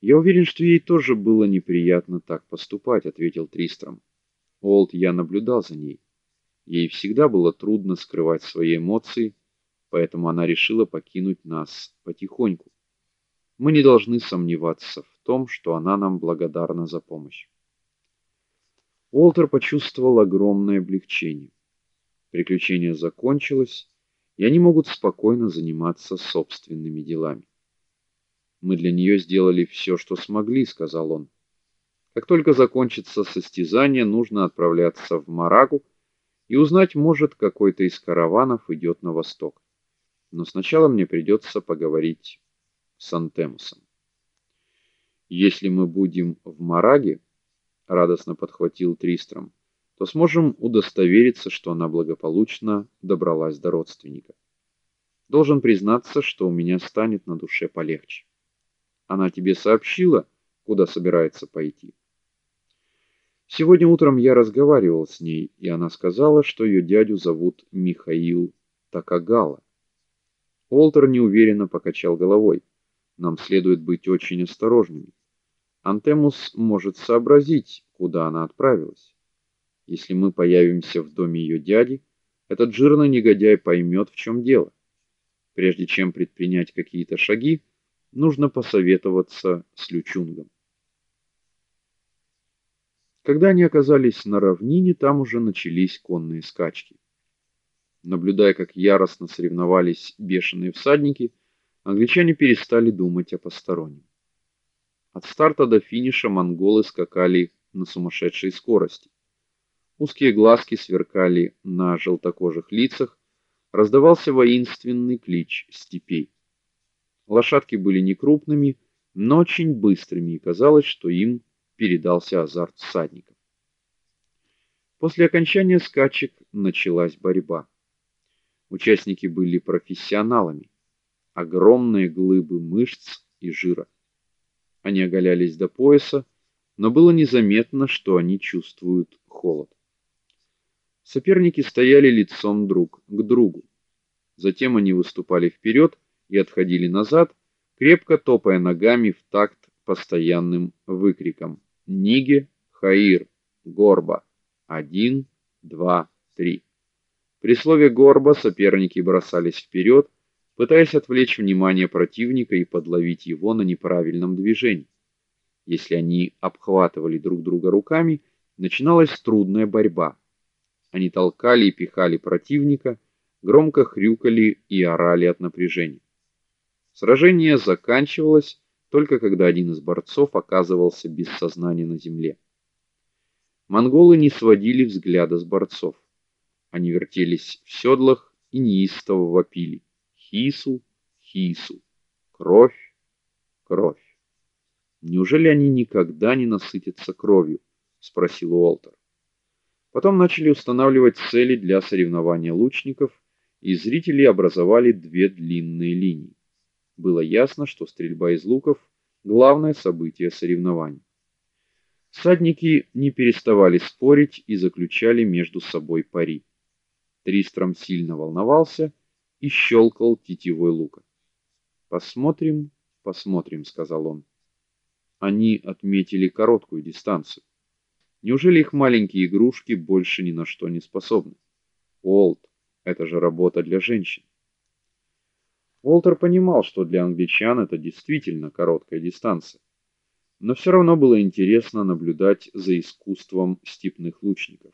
Я уверен, что ей тоже было неприятно так поступать, ответил Тристром. Олд, я наблюдал за ней. Ей всегда было трудно скрывать свои эмоции, поэтому она решила покинуть нас потихоньку. Мы не должны сомневаться в том, что она нам благодарна за помощь. Уолтер почувствовал огромное облегчение. Приключение закончилось, и они могут спокойно заниматься собственными делами. Мы для нее сделали все, что смогли, сказал он. Как только закончится состязание, нужно отправляться в Марагу и узнать, может, какой-то из караванов идет на восток. Но сначала мне придется поговорить с Антемусом. Если мы будем в Мараге, радостно подхватил Тристром, то сможем удостовериться, что она благополучно добралась до родственника. Должен признаться, что у меня станет на душе полегче. Она тебе сообщила, куда собирается пойти? Сегодня утром я разговаривал с ней, и она сказала, что ее дядю зовут Михаил Такагала. Олтер неуверенно покачал головой. Нам следует быть очень осторожными. Антемус может сообразить, куда она отправилась. Если мы появимся в доме ее дяди, этот жирный негодяй поймет, в чем дело. Прежде чем предпринять какие-то шаги, нужно посоветоваться с Лючунгом. Когда они оказались на равнине, там уже начались конные скачки. Наблюдая, как яростно соревновались бешеные всадники, англичане перестали думать о постороннем. От старта до финиша монголы скакали на сумасшедшей скорости. Узкие глазки сверкали на желтокожих лицах, раздавался воинственный клич степей. Лошадки были не крупными, но очень быстрыми, и казалось, что им передался азарт всадников. После окончания скачек началась борьба. Участники были профессионалами, огромные глыбы мышц и жира. Они оголялись до пояса, но было незаметно, что они чувствуют холод. Соперники стояли лицом друг к другу. Затем они выступали вперед и отходили назад, крепко топая ногами в такт постоянным выкриком: "Ниге, Хаир, Горба! Один, два, три!" При слове Горба соперники бросались вперед, пытаясь отвлечь внимание противника и подловить его на неправильном движении. Если они обхватывали друг друга руками, начиналась трудная борьба. Они толкали и пихали противника, громко хрюкали и орали от напряжения. Сражение заканчивалось только когда один из борцов оказывался без сознания на земле. Монголы не сводили взгляда с борцов. Они вертелись в седлах и неистово вопили: "Хису, хису! Кровь, кровь!" Неужели они никогда не насытятся кровью, спросил Уолтер. Потом начали устанавливать цели для соревнования лучников, и зрители образовали две длинные линии было ясно, что стрельба из луков главное событие соревнований. Всадники не переставали спорить и заключали между собой пари. Тристром сильно волновался и щелкал тетивой лука. "Посмотрим, посмотрим", сказал он. Они отметили короткую дистанцию. Неужели их маленькие игрушки больше ни на что не способны? Олд, это же работа для женщин. Уолтер понимал, что для англичан это действительно короткая дистанция. Но все равно было интересно наблюдать за искусством степных лучников.